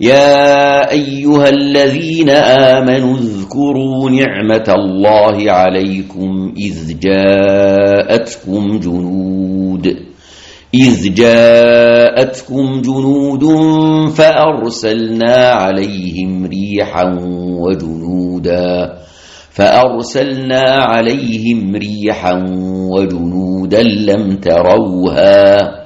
يا أيها الذين آمنوا اذكروا نعمة الله عليكم إذ جاءتكم جنود إذ جاءتكم جنود فأرسلنا عليهم ريحا وجنودا فأرسلنا عليهم ريحا وجنودا لم تروها.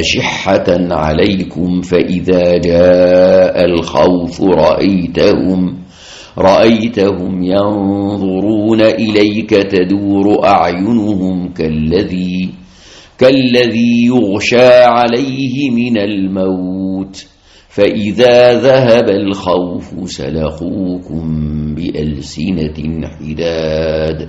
أشحة عليكم فإذا جاء الخوف رأيتهم رأيتهم ينظرون إليك تدور أعينهم كالذي كالذي يغشى عليه من الموت. فإذا ذهب الخوف سلخوكم بألسنة حداد.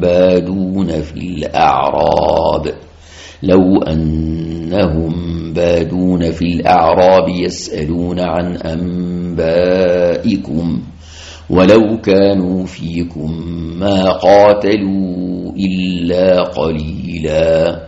بادون في الأعراب. لو أنهم بادون في الأعراب يسألون عن أنبائكم ولو كانوا فيكم ما قاتلوا إلا قليلاً.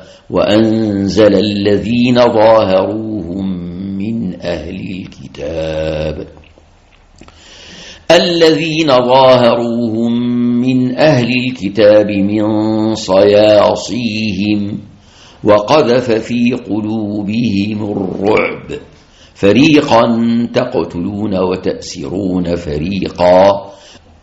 وأنزل الذين ظاهروهم من أهل الكتاب. الذين ظاهروهم من أهل الكتاب من صياصيهم وقذف في قلوبهم الرعب. فريقا تقتلون وتأسرون فريقا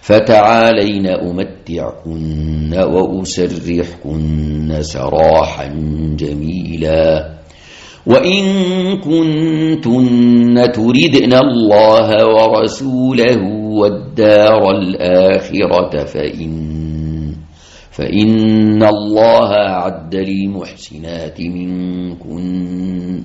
فتعالين أمتعكن وأسرحكن سراحا جميلا. وإن كنتن تردن الله ورسوله والدار الآخرة فإن فإن الله أعد للمحسنات منكن.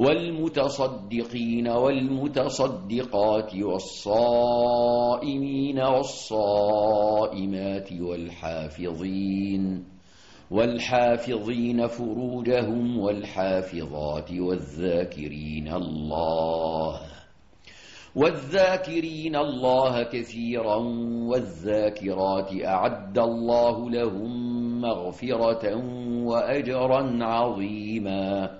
والمتصدقين والمتصدقات والصائمين والصائمات والحافظين والحافظين فروجهم والحافظات والذاكرين الله والذاكرين الله كثيرا والذاكرات أعد الله لهم مغفرة وأجرا عظيما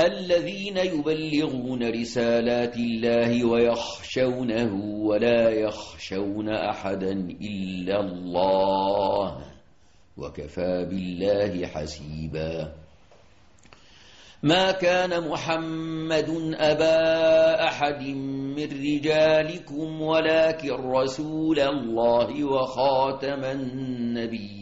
الذين يبلغون رسالات الله ويخشونه ولا يخشون أحدا إلا الله وكفى بالله حسيبا. ما كان محمد أبا أحد من رجالكم ولكن رسول الله وخاتم النبيين.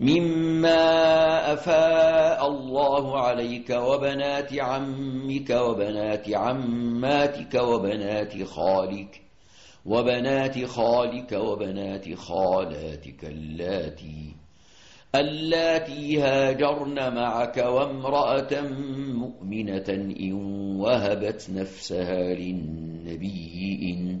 مما أفاء الله عليك وبنات عمك وبنات عماتك وبنات خالك وبنات خالك وبنات خالاتك اللاتي اللاتي هاجرن معك وامرأة مؤمنة إن وهبت نفسها للنبي إن,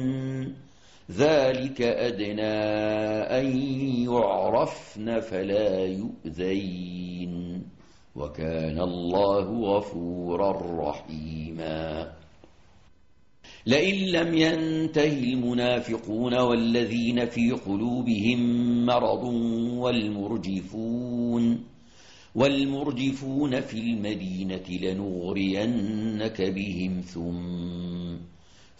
ذلك أدنى أن يعرفن فلا يؤذين. وكان الله غفورا رحيما. لئن لم ينته المنافقون والذين في قلوبهم مرض والمرجفون والمرجفون في المدينة لنغرينك بهم ثم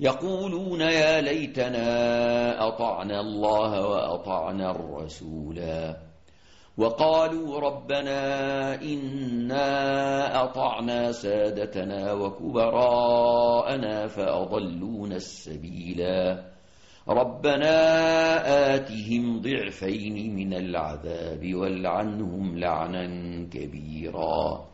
يقولون يا ليتنا أطعنا الله وأطعنا الرسولا. وقالوا ربنا إنا أطعنا سادتنا وكبراءنا فأضلونا السبيلا. ربنا آتهم ضعفين من العذاب والعنهم لعنا كبيرا.